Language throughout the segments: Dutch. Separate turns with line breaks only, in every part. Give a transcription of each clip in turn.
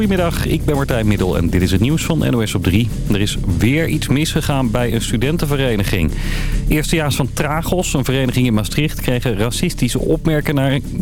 Goedemiddag, ik ben Martijn Middel en dit is het nieuws van NOS op 3. Er is weer iets misgegaan bij een studentenvereniging. Eerstejaars van Tragos, een vereniging in Maastricht... kregen racistische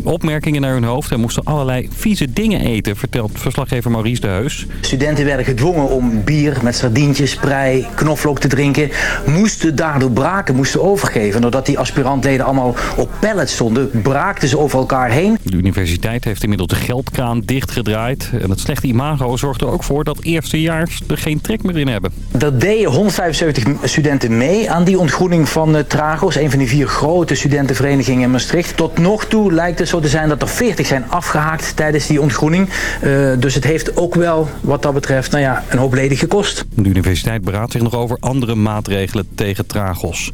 opmerkingen naar hun hoofd... en moesten allerlei vieze dingen eten, vertelt verslaggever Maurice de Heus.
Studenten werden gedwongen om bier met sardientjes, prei, knoflook te drinken... moesten daardoor braken, moesten overgeven. Doordat die aspirantleden allemaal op pallets stonden... braakten ze over elkaar heen.
De universiteit heeft inmiddels de geldkraan dichtgedraaid... en het slechte imago zorgt er ook voor dat eerstejaars er geen trek meer in hebben.
Er deden 175 studenten mee aan die ontgroening van uh, Tragos. Een van die vier grote studentenverenigingen in Maastricht. Tot nog toe lijkt het zo te zijn dat er 40 zijn afgehaakt tijdens die ontgroening. Uh, dus het heeft ook wel wat dat betreft nou ja, een hoop leden gekost.
De universiteit beraadt zich nog over andere maatregelen tegen Tragos.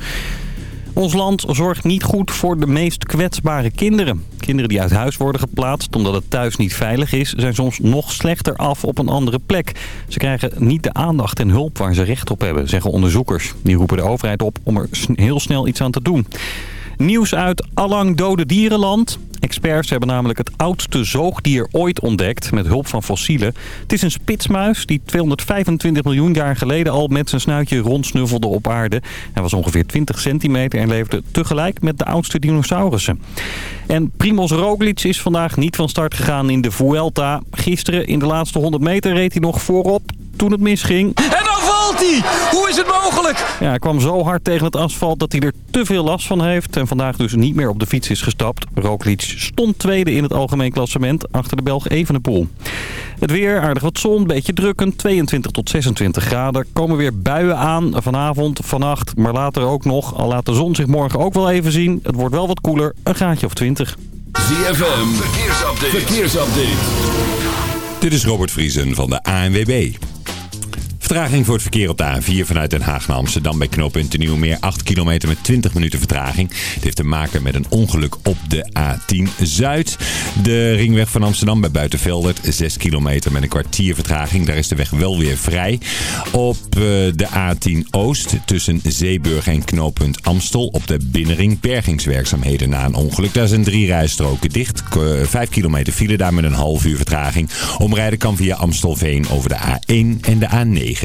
Ons land zorgt niet goed voor de meest kwetsbare kinderen. Kinderen die uit huis worden geplaatst omdat het thuis niet veilig is... zijn soms nog slechter af op een andere plek. Ze krijgen niet de aandacht en hulp waar ze recht op hebben, zeggen onderzoekers. Die roepen de overheid op om er heel snel iets aan te doen. Nieuws uit allang dode dierenland. Experts hebben namelijk het oudste zoogdier ooit ontdekt met hulp van fossielen. Het is een spitsmuis die 225 miljoen jaar geleden al met zijn snuitje rondsnuffelde op aarde. Hij was ongeveer 20 centimeter en leefde tegelijk met de oudste dinosaurussen. En Primoz Roglic is vandaag niet van start gegaan in de Vuelta. Gisteren in de laatste 100 meter reed hij nog voorop toen het misging.
Hoe is het mogelijk?
Ja, hij kwam zo hard tegen het asfalt dat hij er te veel last van heeft. En vandaag dus niet meer op de fiets is gestapt. Roglic stond tweede in het algemeen klassement achter de Belg Evenepoel. Het weer, aardig wat zon, beetje drukkend, 22 tot 26 graden. Er komen weer buien aan vanavond, vannacht, maar later ook nog. Al laat de zon zich morgen ook wel even zien. Het wordt wel wat koeler, een graadje of 20.
ZFM, verkeersupdate. verkeersupdate.
Dit is Robert Vriesen van de ANWB. Vertraging voor het verkeer op de A4 vanuit Den Haag naar Amsterdam bij knooppunt de Nieuwmeer. 8 kilometer met 20 minuten vertraging. Het heeft te maken met een ongeluk op de A10 Zuid. De ringweg van Amsterdam bij Buitenveldert. 6 kilometer met een kwartier vertraging. Daar is de weg wel weer vrij. Op eh, de A10 Oost tussen Zeeburg en knooppunt Amstel op de binnenring bergingswerkzaamheden na een ongeluk. Daar zijn drie rijstroken dicht. 5 kilometer file daar met een half uur vertraging. Omrijden kan via Amstelveen over de A1 en de A9.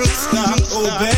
Stop,
obey.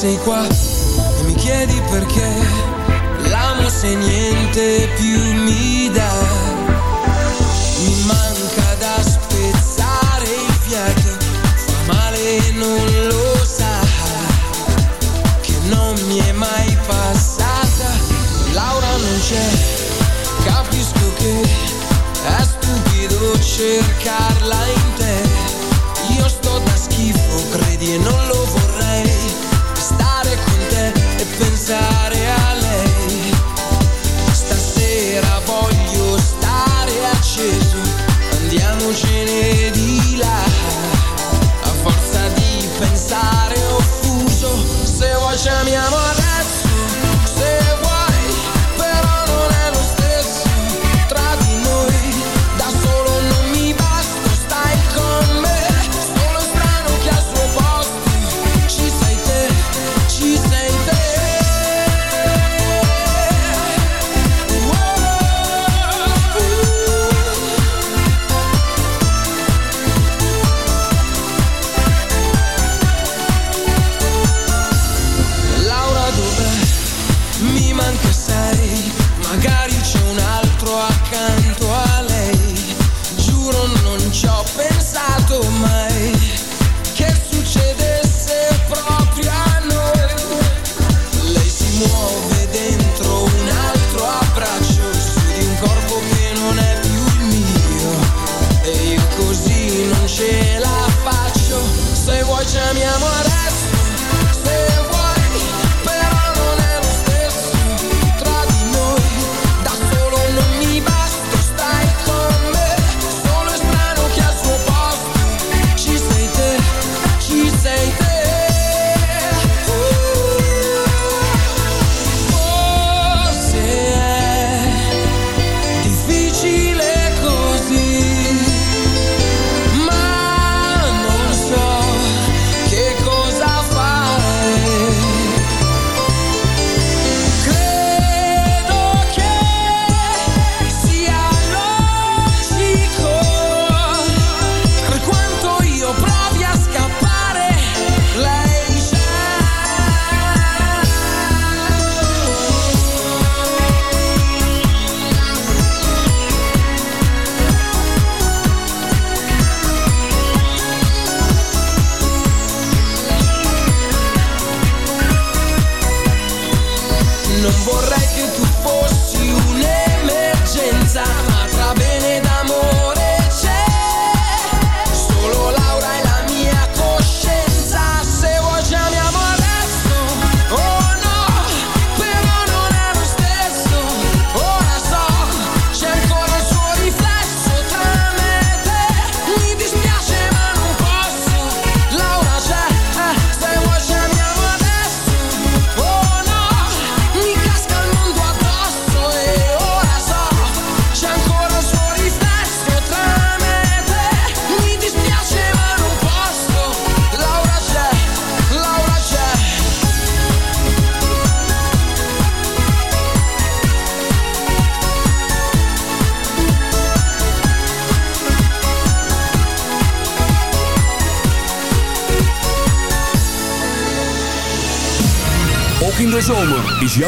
这
是什么？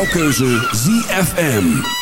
Jouw ZFM.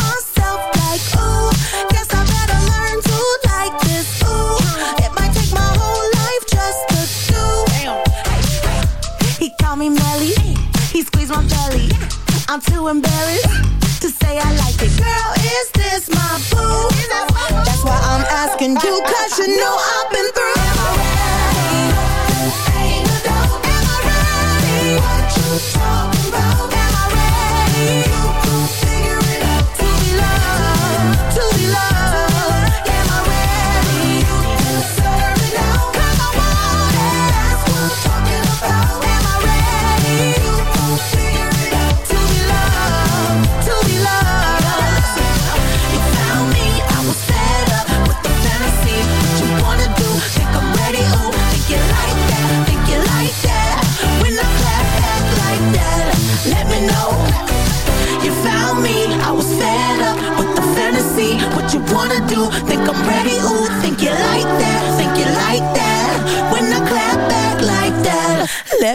I'm too embarrassed to say I like it. Girl, is this my boo? That's why I'm asking you, cause you know I've been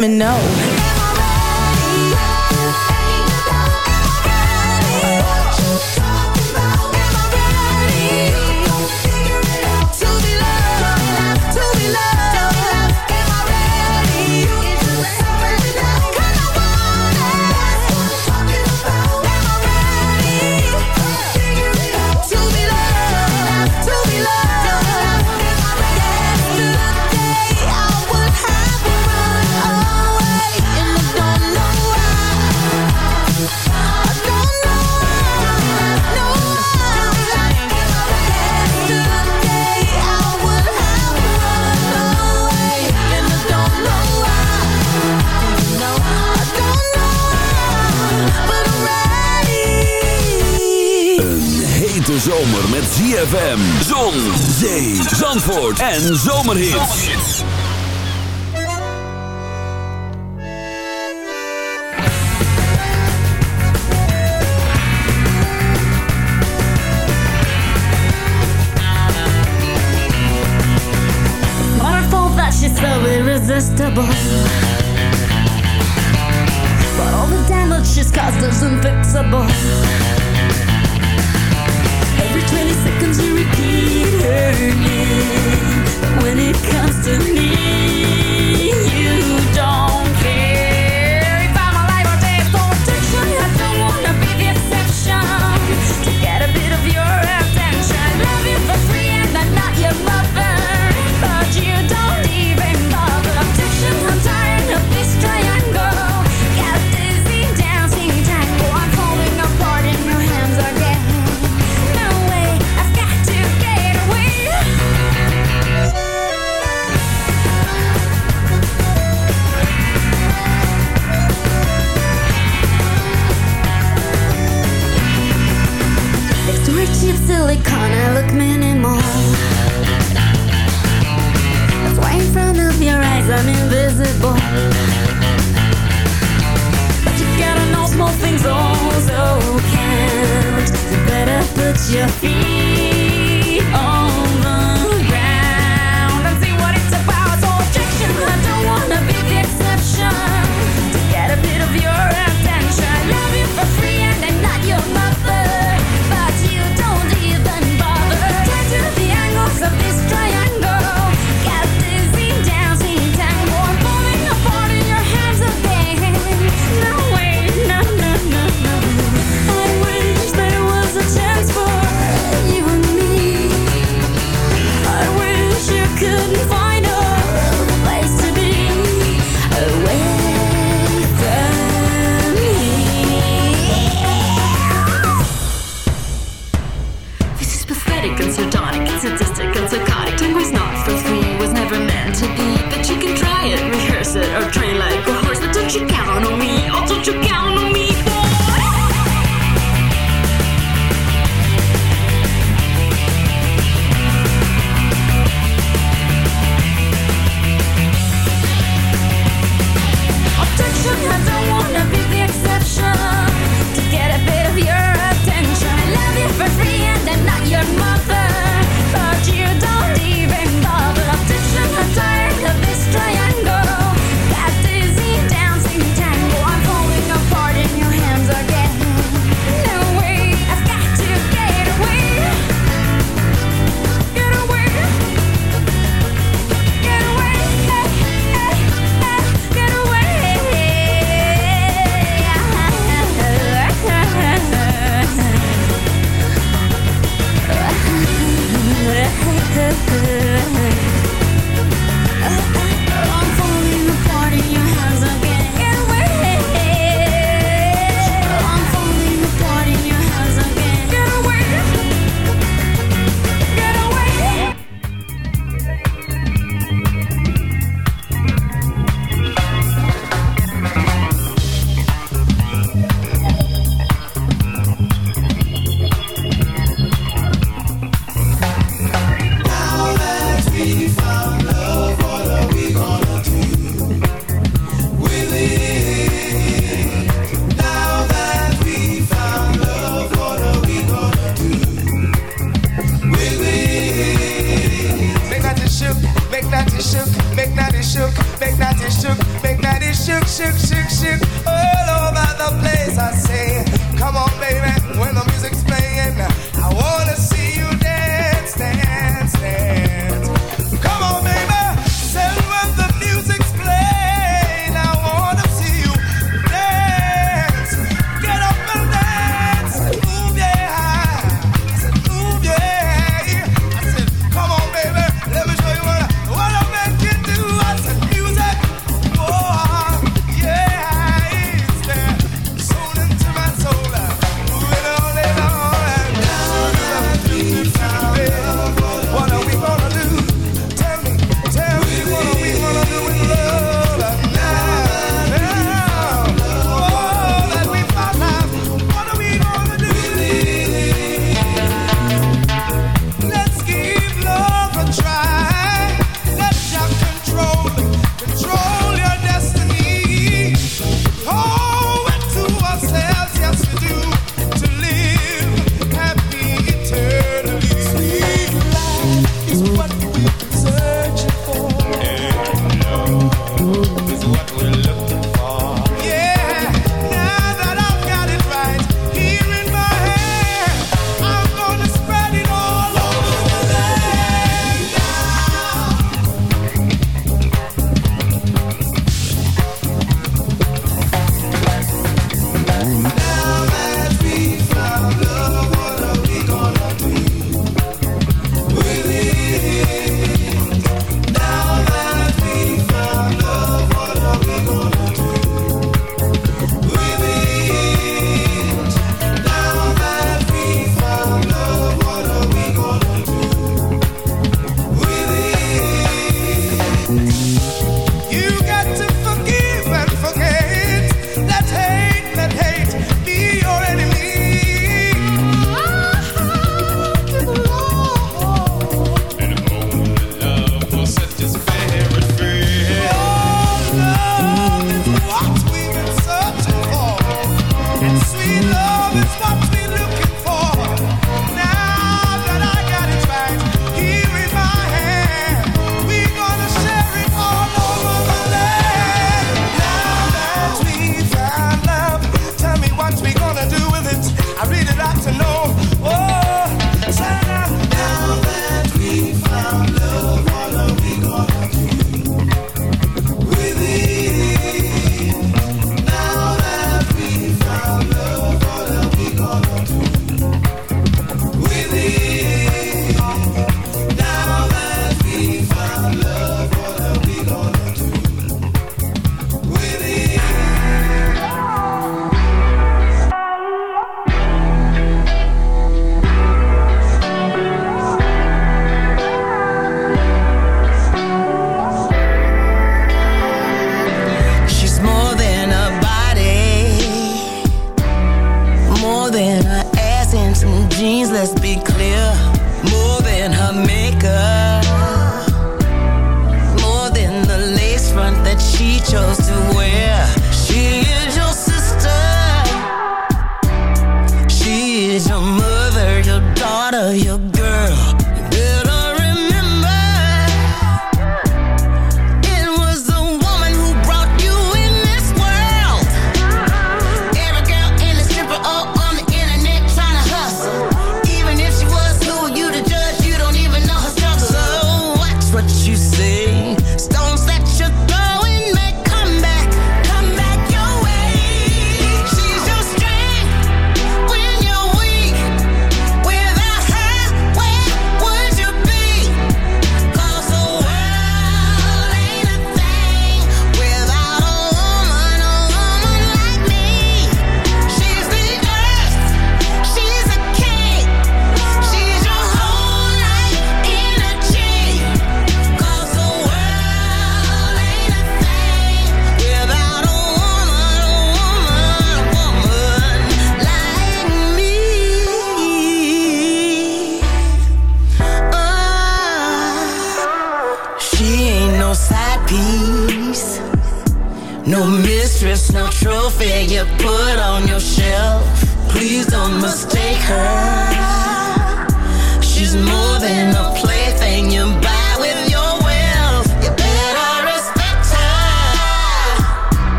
let me know
zomer met ZFM. Zon, zee, zandvoort en zomerhits.
Wonderful that she's so irresistible.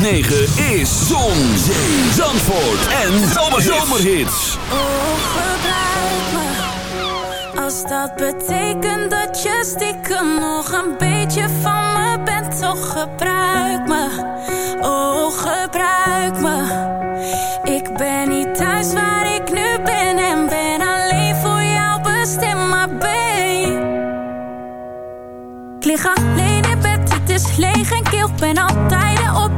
Negen is
Zon, Zee, Zandvoort en Zomerhits.
gebruik me, als dat betekent dat je stiekem nog een beetje van me bent. Toch gebruik me, oh gebruik me. Ik ben niet thuis waar ik nu ben en ben alleen voor jou bestemd, maar. Ik lig alleen in bed, het is leeg en keel ben altijd op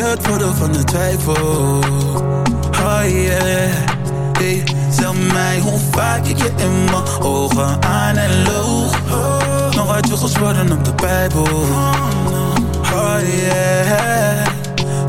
je het voordeel van de twijfel. Oh yeah. Hey, zeg mij hoe vaak ik je in mijn ogen aan en loog. Nog uit je gesproken op de Bijbel. Oh yeah.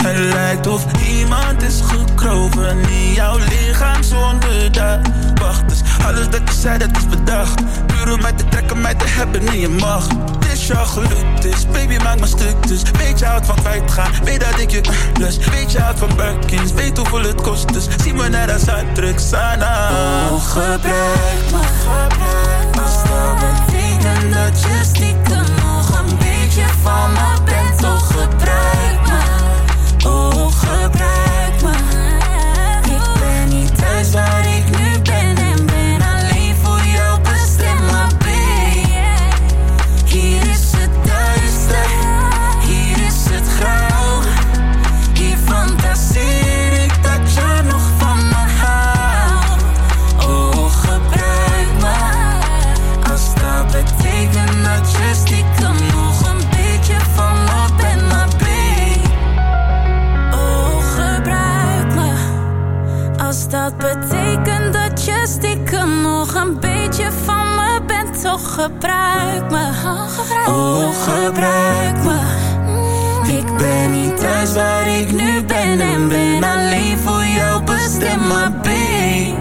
Het lijkt of iemand is gekropen in jouw lichaam zonder dat. Wacht, dus alles dat je zei, dat is bedacht. Om mij te trekken, mij te hebben in je macht. Het is jou gelukt, dus baby maak me stuk. Dus weet je houdt van kwijtgaan, weet dat ik je plus. Weet je houdt van Birkins, weet hoeveel het kost. Dus zie me net als uitdruk, Sana.
Oh, gebruik me, gebruik me. Dat betekent dat je stiekem nog een beetje van me bent, toch gebruik me. Oh, gebruik me. Ik ben niet thuis waar ik gebruik me. Oh, gebruik me. Ik ben niet thuis waar ik nu ben en ben alleen voor jou bestemd, maar babe.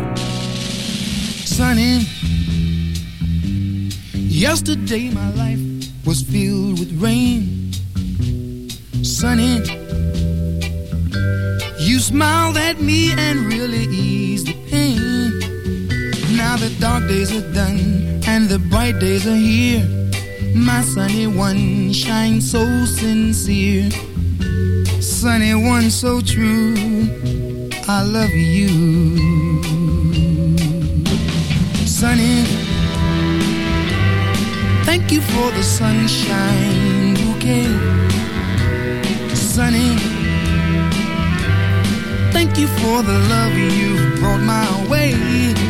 Sunny. Yesterday my life was filled with rain. Sunny. You smiled at me and really eased the pain. Now the dark days are done and the bright days are here. My sunny one shines so sincere. Sunny one so true. I love you. Sunny. Thank you for the sunshine bouquet. Sunny. Thank you for the love you brought my way.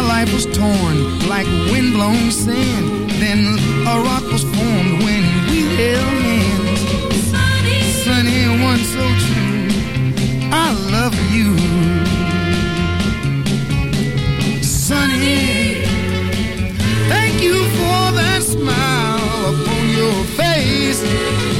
My life was torn like windblown sand. Then a rock was formed when we held hands. Sunny, sunny one so true. I love you. Sunny. Thank you for that smile upon your face.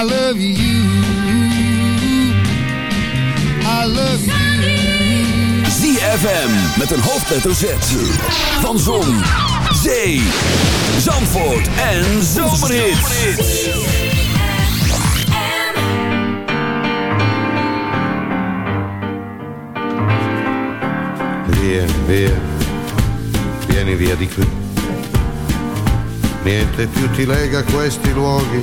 I love you. I love you.
ZFM met een hoofdletter Z. Van Zon, Zee, Zandvoort en Zomerhits.
Via, via, vieni via di qui. Niente più ti lega a questi luoghi,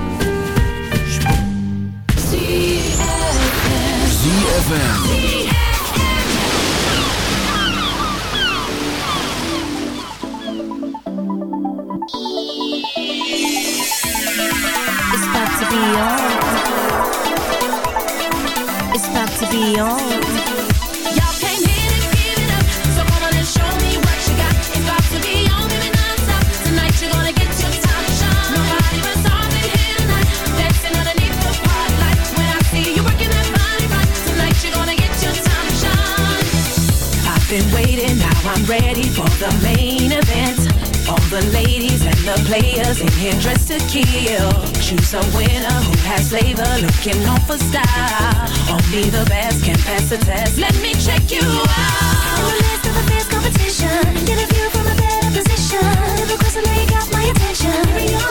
ZFM.
It's about to be on. It's about to be on.
I'm ready for the main event. All the ladies and the players in here dressed to kill. Choose a winner who has flavor, looking on for style. Only the best can pass the test. Let me check you out.
In the midst of a fierce competition, get a view from a better position. Never cross you got my attention.